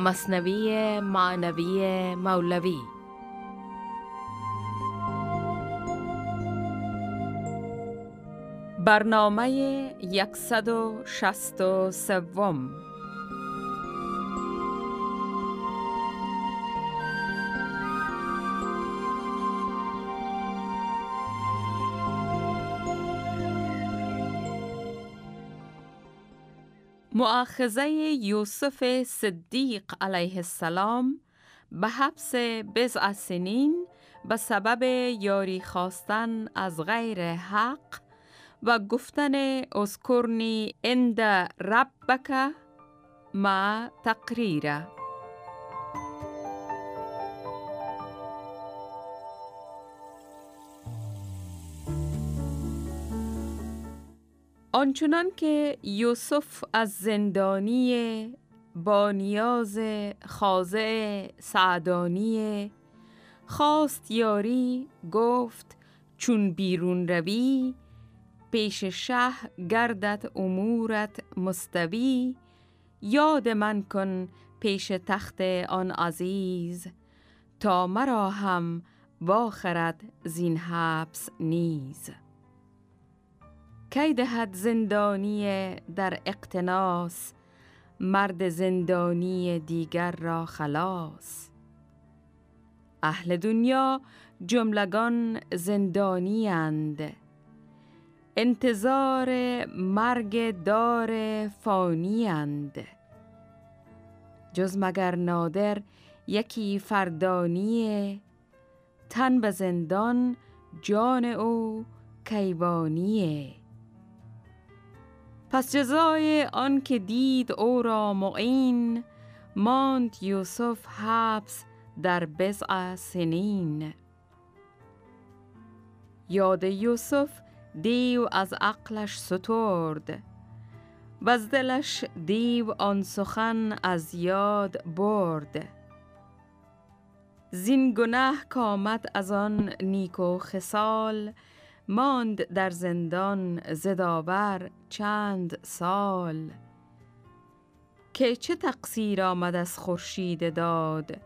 مصنوی معنوی مولوی. برنامه 163 معاخزه یوسف صدیق علیه السلام به حبس بزع سنین به سبب یاری خواستن از غیر حق و گفتن اذکرنی اند ربک ما تقریره. آنچنان که یوسف از زندانی با نیاز خاضع سعدانی خواست یاری گفت چون بیرون روی پیش شه گردت امورت مستوی یاد من کن پیش تخت آن عزیز تا مرا هم واخرد زین حبس نیز. کی دهد زندانی در اقتناس؟ مرد زندانی دیگر را خلاص. اهل دنیا جملگان زندانی اند. انتظار مرگ دار فانی اند. جز مگر نادر یکی فردانی؟ تن به زندان جان او کیوانیه پس جزای آن که دید او را معین ماند یوسف حبس در بزع سنین. یاد یوسف دیو از عقلش سترد و از دلش دیو آن سخن از یاد برد. زین گناه کامت از آن نیکو خسال ماند در زندان زداور چند سال. که چه تقصیر آمد از خورشید داد؟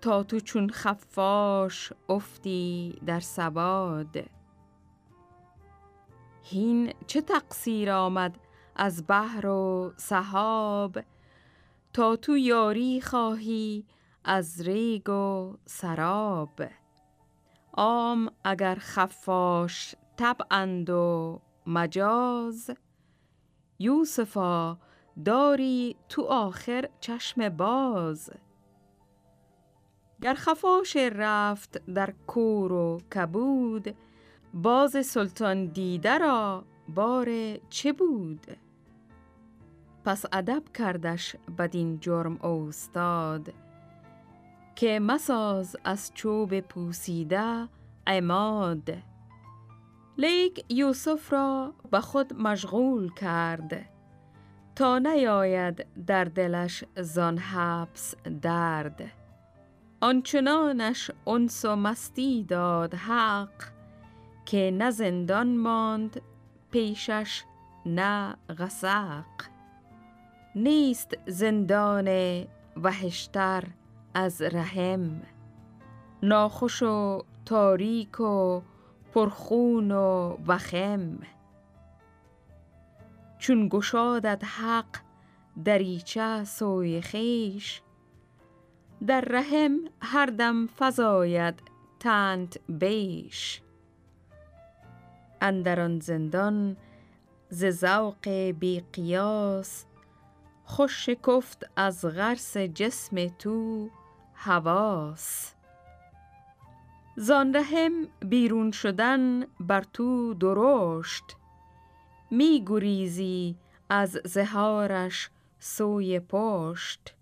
تا تو چون خفاش افتی در سباد هین چه تقصیر آمد از بحر و سحاب؟ تا تو یاری خواهی از ریگ و سراب. عام اگر خفاش طبعند و مجاز. یوسفا داری تو آخر چشم باز. گر خفاش رفت در کور و کبود باز سلطان دیده را بار چه بود؟ پس ادب کردش بدین جرم استاد که مساز از چوب پوسیده عماد. لیک یوسف را به خود مشغول کرد. تا نیاید در دلش زان حبس درد. آنچنانش انس و مستی داد حق که نه زندان ماند پیشش نه غسق. نیست زندان وحشتر از رحم. ناخوش و تاریک و پرخون و وخم. چون گشادت حق دریچه سوی خیش در رحم هر دم فزاید تند بیش. اندران زندان ز ذوق بی قیاس خوش شکفت از غرس جسم تو حواس. زان رحم بیرون شدن بر تو درشت. می گریزی از زهارش سوی پشت.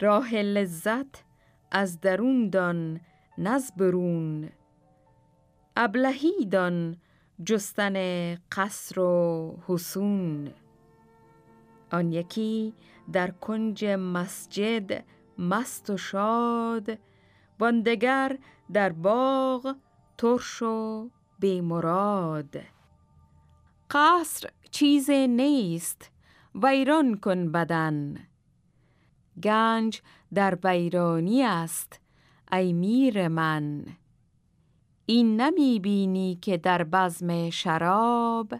راه لذت از درون دان نز برون. ابلهی دان جستن قصر و حسون. آن یکی در کنج مسجد مست و شاد واندگر در باغ ترش و بیمراد قصر چیز نیست ویران کن بدن. گنج در بیرانی است ای میر من. این نمی بینی که در بزم شراب؟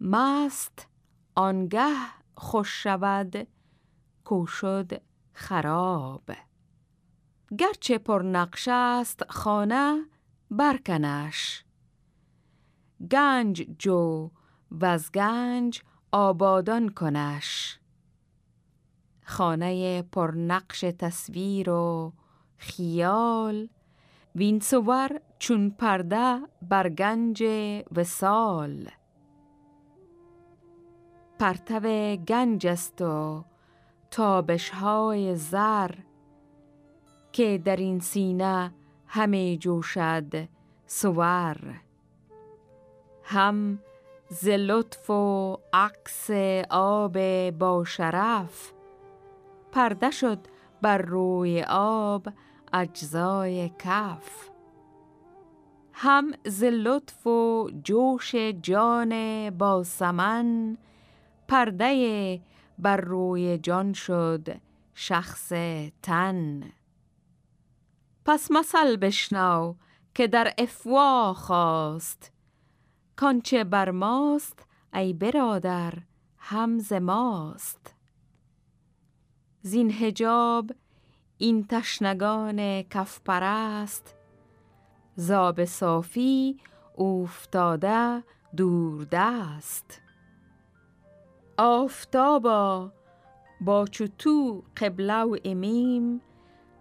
مست آنگه خوش شود کو شد خراب. گرچه پر نقش است خانه برکنش گنج جو و از گنج آبادان کنش. خانه پر نقش تصویر و خیال وین صور چون پرده بر گنج وسال پرتو گنج است و تابش های زر که در این سینه همه جوشد سور. هم ز لطف و عکس آب با شرف پرده شد بر روی آب اجزای کف. هم ز لطف و جوش جان با سمن پرده بر روی جان شد شخص تن. پس مثل بشنو که در افوا خواست. کانچه بر ماست ای برادر همز ماست. زین هجاب این تشنگان کف پرست زاب صافی افتاده دور دست آفتابا با چوتو قبله و امیم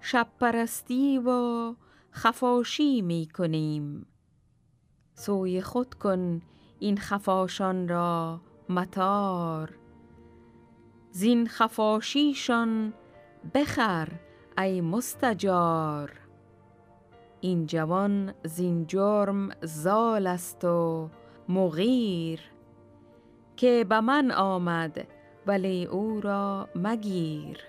شب پرستی و خفاشی می کنیم. سوی خود کن این خفاشان را متار زین خفاشیشان بخر ای مستجار. این جوان زین جرم زال است و مغیر. که به من آمد ولی او را مگیر.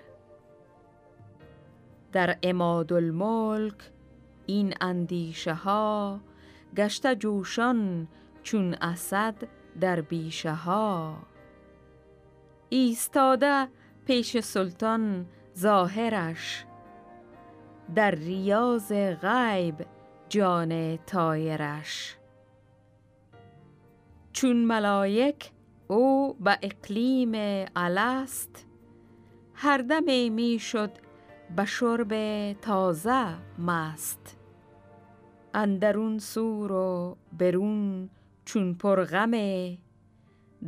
در اماد الملک این اندیشه ها گشته جوشان چون اسد در بیشه ها ایستاده پیش سلطان ظاهرش. در ریاض غیب جان تایرش چون ملائک او به اقلیم الست هر دم می شد به شرب تازه مست. اندرون سور و برون چون پرغمه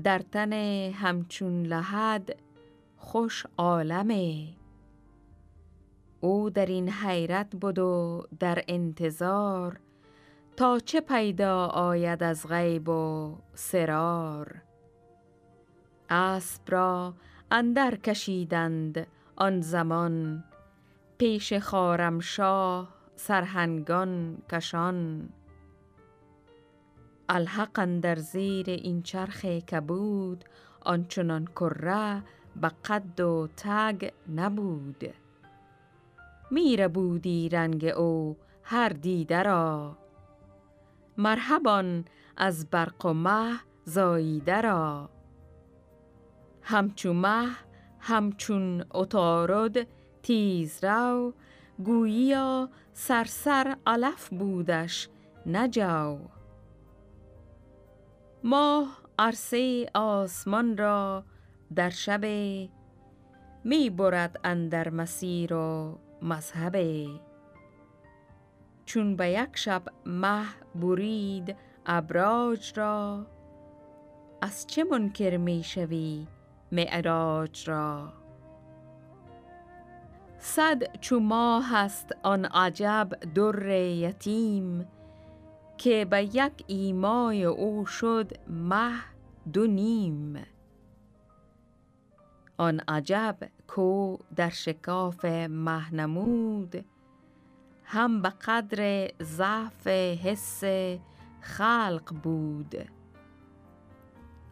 در تن همچون لحد خوش عالمه او در این حیرت بود و در انتظار تا چه پیدا آید از غیب و سرار؟ اسب را اندر کشیدند آن زمان. پیش خارمشاه سرهنگان کشان. الحق در زیر این چرخ کبود آنچنان کره به قد و تگ نبود. میره بودی رنگ او هر دیده را. مرحبان از برق و مه زاییده را. همچون مه همچون اتارد تیز رو گوییا سرسر علف بودش نجاو ماه عرصه آسمان را در شب می برد اندر مسیر و مذهب. چون به یک شب مه برید ابراج را از چه منکر می شوی؟ معراج را. صد چو ماه هست آن عجب در یتیم که به یک ایمای او شد مه دو نیم. آن عجب کو در شکاف مه نمود هم به قدر ضعف حس خلق بود.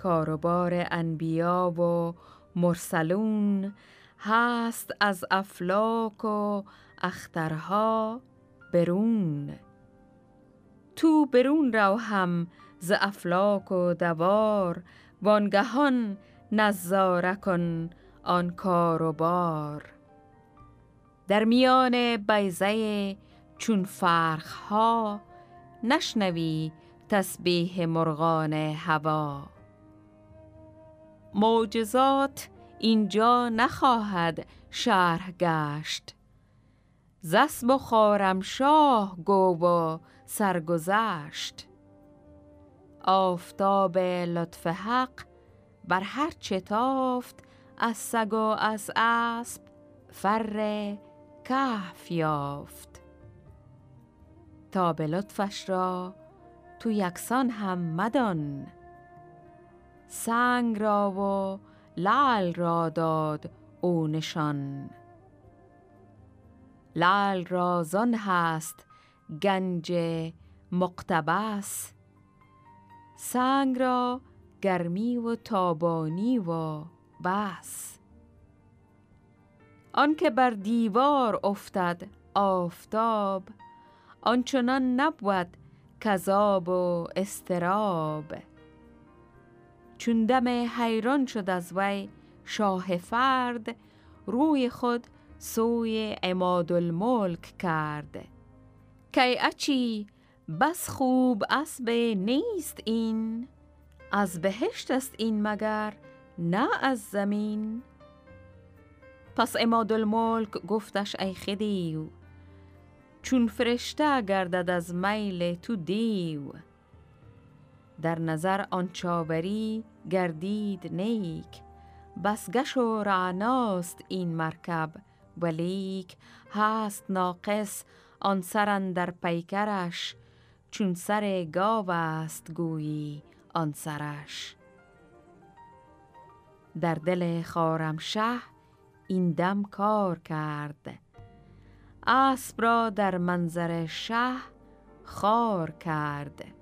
کاروبار انبیا و مرسلون هست از افلاک و اخترها برون. تو برون رو هم ز افلاک و دوار وانگهان نظاره کن آن کار در میان بیزه چون فرخها نشنوی تسبیح مرغان هوا. معجزات اینجا نخواهد شرح گشت. زسب و شاه گو و سرگذشت. آفتاب لطف حق بر هر چتافت از سگ و از اسب فر کهف یافت. تا به لطفش را تو یکسان هم مدان. سنگ را و لال را داد او نشان. لال را زان هست گنج مقتبس. سنگ را گرمی و تابانی و بس. آنکه بر دیوار افتد آفتاب آنچنان نبود کذاب و استراب چون دم حیران شد از وی شاه فرد روی خود سوی عماد الملک کرد. کی اچی؟ بس خوب اسب نیست این از بهشت است این مگر نه از زمین. پس عماد الملک گفتش ای خدیو چون فرشته گردد از میل تو دیو. در نظر آن چاوری گردید نیک. بس گش و رعناست این مرکب ولیک هست ناقص آن سرن در پیکرش چون سر گاو است گویی آن سرش. در دل شه این دم کار کرد. اسب را در منظر شه خار کرد.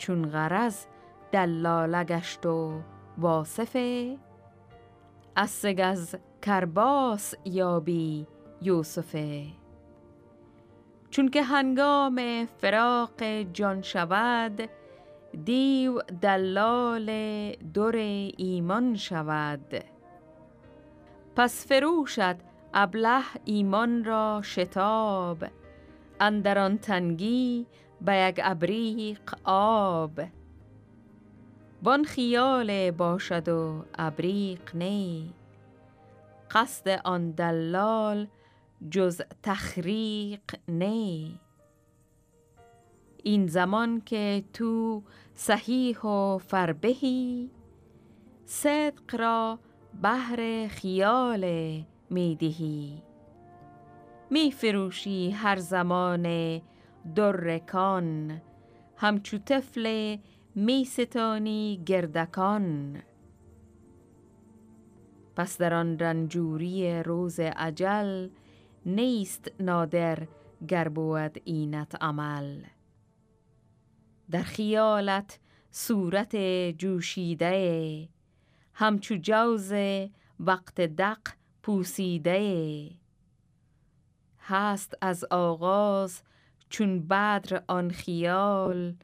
چون غرض دلاله گشت و واصفه از سگز کرباس یابی یوسفه چون که هنگام فراق جان شود دیو دلال در ایمان شود. پس فروشد ابله ایمان را شتاب اندران تنگی به یک ابریق آب. وان خیال باشد و ابریق نی. قصد آن دلال جز تخریق نی. این زمان که تو صحیح و فربهی صدق را بهر خیال می‌دهی می فروشی هر زمان درکان همچو طفل می ستانی گردکان. پس در آن رنجوری روز عجل نیست نادر گر بود اینت عمل. در خیالت صورت جوشیده همچو جوز وقت دق پوسیده. هست از آغاز چون بدر آن خیال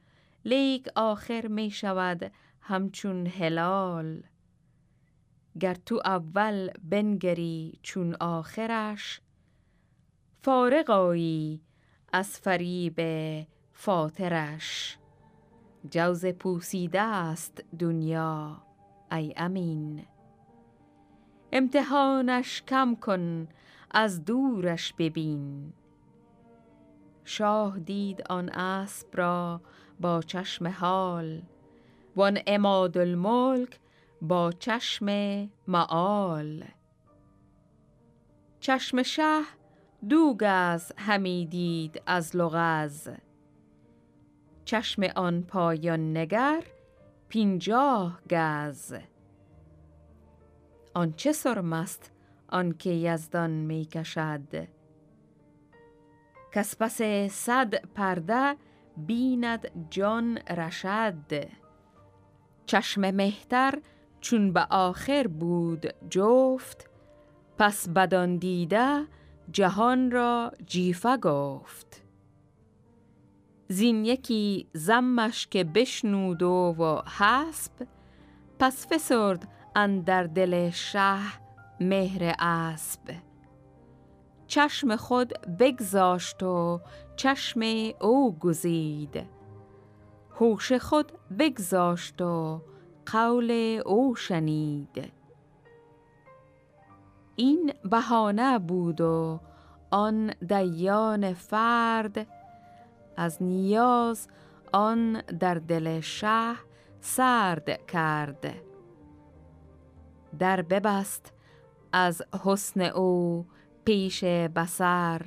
لیک آخر می شود همچون هلال. گر تو اول بنگری چون آخرش فارغ آیی از فریب فاطرش جوز پوسیده است دنیا ای امین. امتحانش کم کن از دورش ببین. شاه دید آن اسب را با چشم حال وان اماد الملک با چشم معال چشم شه دوگز همی دید از لغز چشم آن پایان نگر پینجاه گز. آن چه سرم است آنکه یزدان می کشد؟ کس پس صد پرده بیند جان رشد. چشم مهتر چون به آخر بود جفت پس بدان دیده جهان را جیفه گفت. زین یکی زمش که بشنود و, حسب پس فسرد اندر دل شه مهر اسب. چشم خود بگذاشت و چشم او گزید. هوش خود بگذاشت و قول او شنید. این بهانه بود و آن دیان فرد از نیاز آن در دل شه سرد کرد. در ببست از حسن او پیش بسر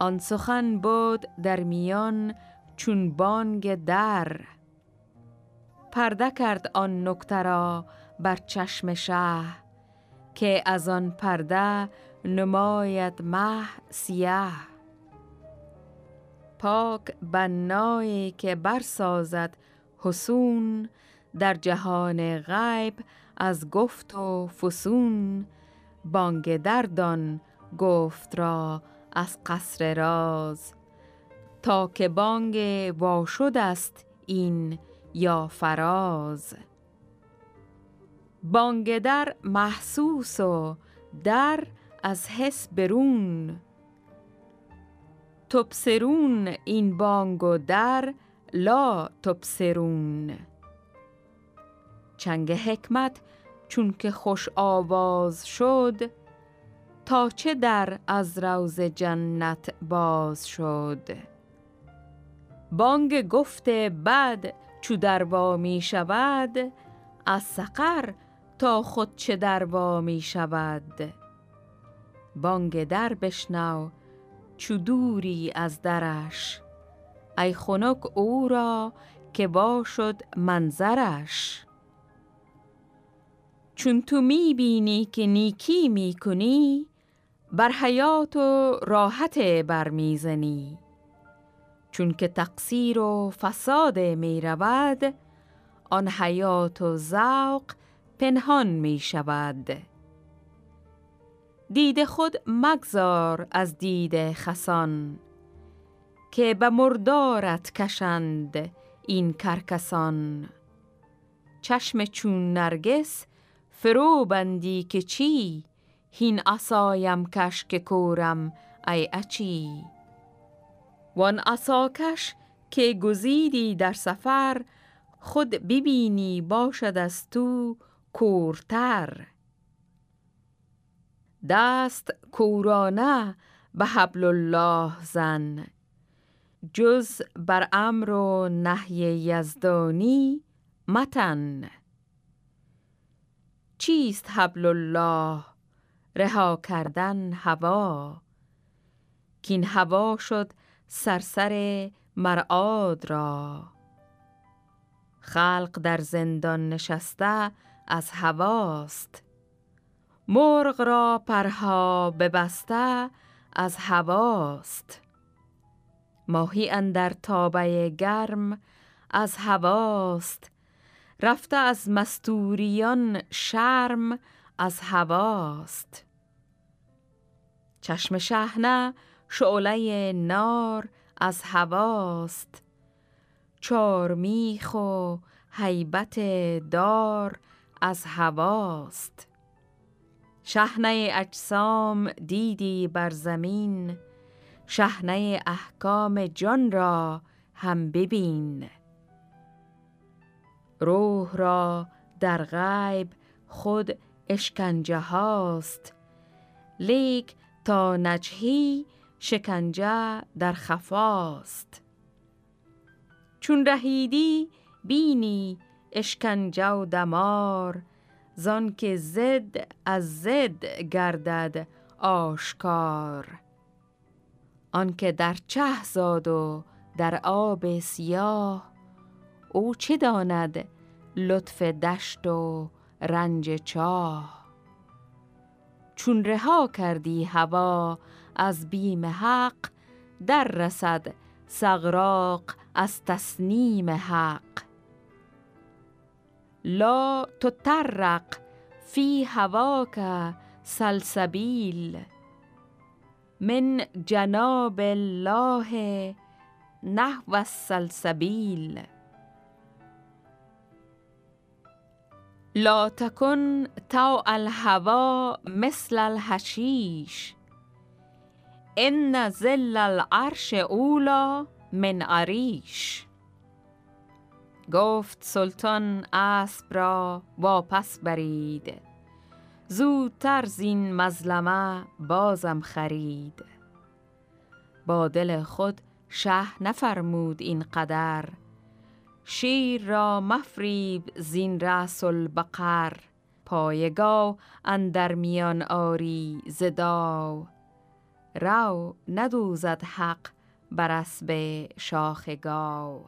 آن سخن بود در میان چون بانگ در. پرده کرد آن نکته را بر چشم شه که از آن پرده نماید مه سیاه پاک بنایی که برسازد حسون در جهان غیب از گفت و فسون بانگ دردان گفت را از قصر راز. تا که بانگ واشد است این یا فراز. بانگ در محسوس و در از حس برون. تبصرون این بانگ و در لا تبصرون. چنگ حکمت چون که خوش آواز شد تا چه در از روز جنت باز شد. بانگ گفت بد چو دروا می شود از سقر تا خود چه دروا می شود. بانگ در بشنو چو دوری از درش. ای خنک او را که باشد منظرش. چون تو می بینی که نیکی می کنی بر حیات و راحت برمیزنی چون که تقصیر و فساد می رود آن حیات و ذوق پنهان می شود. دید خود مگذار از دید خسان که به مردارت کشند این کرکسان. چشم چون نرگس فرو بندی که چی؟ هین اسایم کش که کورم ای اچی. وان کش که گزیدی در سفر خود ببینی باشد از تو کورتر. دست کورانه به حبل الله زن. جز بر امر و نهی یزدانی متن. چیست حبل الله؟ رها کردن هوا. کین هوا شد سرسر مرعاد را. خلق در زندان نشسته از هواست. مرغ را پرها ببسته از هواست. ماهی اندر تابه گرم از هواست. رفته از مستوریان شرم از هواست. چشم شهنه شعله نار از هواست. چارمیخ و حیبت دار از هواست. شهنه اجسام دیدی بر زمین شهنه احکام جان را هم ببین. روح را در غیب خود اشکنجه هاست. لیک تا نجهی شکنجه در خفاست چون رهیدی بینی اشکنجه و دمار زان که زد از زد گردد آشکار. آنکه در چه زاد و در آب سیاه او چه داند؟ لطف دشت و رنج چاه. چون رها کردی هوا از بیم حق در رسد سغراق از تسنیم حق. لا تطرق فی هواک سلسبیل من جناب الله نحو السلسبیل. لا تکن تو الهوا مثل الحشیش. ان زل العرش اولا من عریش. گفت سلطان اسب را واپس برید. زودتر زین مظلمه بازم خرید. با دل خود شه نفرمود این قدر. شیر را مفریب زین رأس البقر پایگاه اندر میان آری زداو رو ندوزد حق بر اسب شاخ گاو.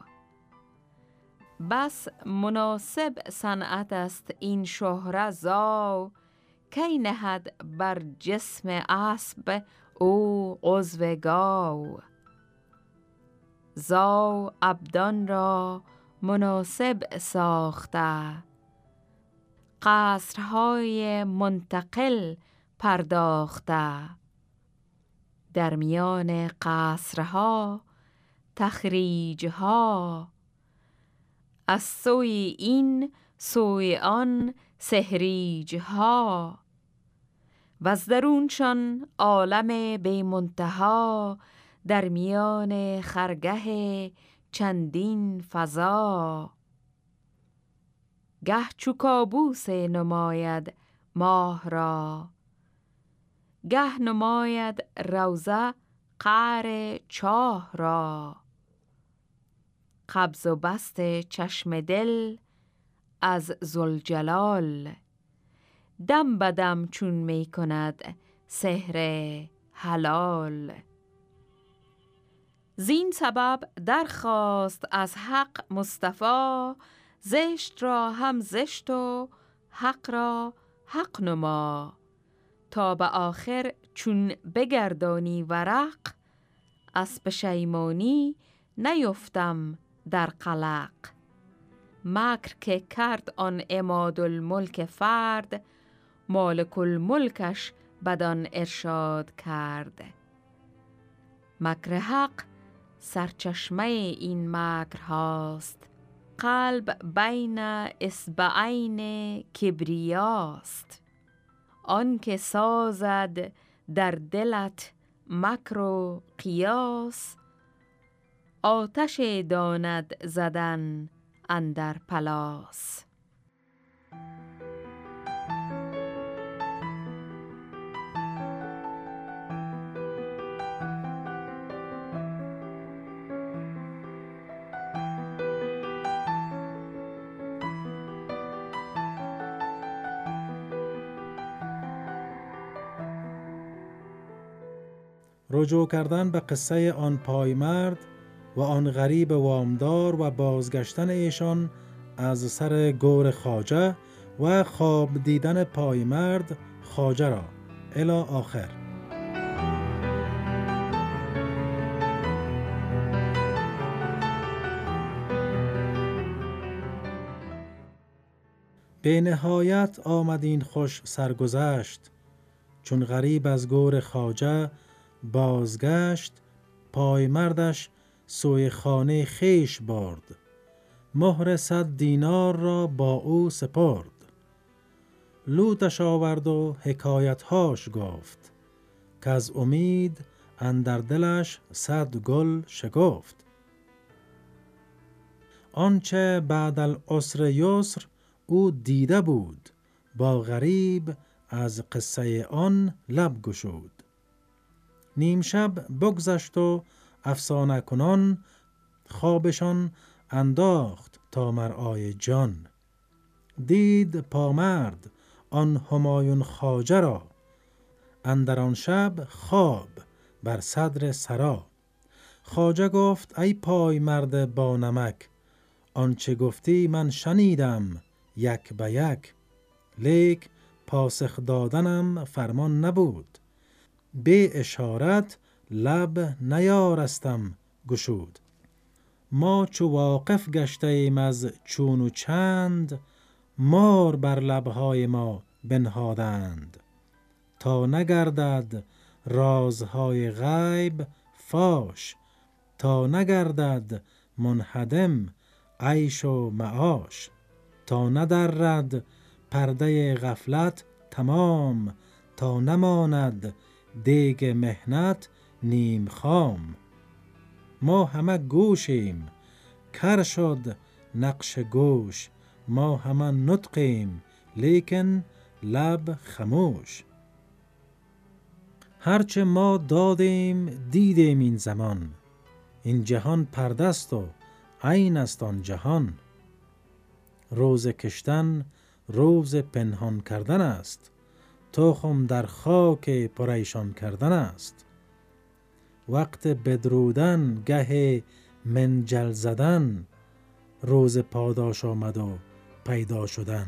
بس مناسب صنعت است این شهره زاو کی نهد بر جسم اسب او عضو گاو. زاو ابدان را مناسب ساخته. قصرهای منتقل پرداخته. در میان قصرها تخریجها. از سوی این سوی آن سهریجها و از درونشان عالم به منتها در میان خرگه چندین فضا. گه چو کابوس نماید ماه را. گه نماید روزه قعر چاه را. قبض و بست چشم دل از زلجلال دم بدم چون می کند سحر حلال. زین سبب درخواست از حق مصطفی زشت را هم زشت و حق را حق نما. تا به آخر چون بگردانی ورق از پشیمانی نیفتم در قلق. مکر که کرد آن اماد الملک فرد مالک الملکش بدان ارشاد کرد. مکر حق سرچشمه این مکر هاست قلب بین اسبعین کبریاست. آنکه سازد در دلت مکر و قیاس آتش داند زدن اندر پلاس. رجوع کردن به قصه آن پایمرد و آن غریب وامدار و بازگشتن ایشان از سر گور خاجه و خواب دیدن پایمرد خاجه را. الی آخر. به نهایت آمد این خوش سرگذشت چون غریب از گور خاجه بازگشت پایمردش سوی خانه خیش برد. مهر صد دینار را با او سپرد. لوتش آورد و حکایتهاش گفت. که از امید اندر دلش صد گل شگفت آنچه بعد العسر یسر او دیده بود با غریب از قصه آن لب گشود. نیم شب بگذشت و افسانه کنان خوابشان انداخت تا مرعای جان. دید پامرد آن همایون خاجه را. اندر آن شب خواب بر صدر سرا. خاجه گفت ای پای مرد با نمک آنچه گفتی من شنیدم یک به یک. لیک پاسخ دادنم فرمان نبود. به اشارت لب نیارستم گشود. ما چو واقف گشته ایم از چون و چند مار بر لبهای ما بنهادند. تا نگردد رازهای غیب فاش تا نگردد منهدم عیش و معاش. تا ندرد پرده غفلت تمام تا نماند دیگ مهنت نیم خام. ما همه گوشیم کر شد نقش گوش. ما همه نطقیم لیکن لب خموش. هرچه ما دادیم دیدیم این زمان. این جهان پردست و عین است آن جهان. روز کشتن روز پنهان کردن است. تخم در خاک پریشان کردن است. وقت بدرودن گه منجل زدن روز پاداش آمد و پیدا شدن.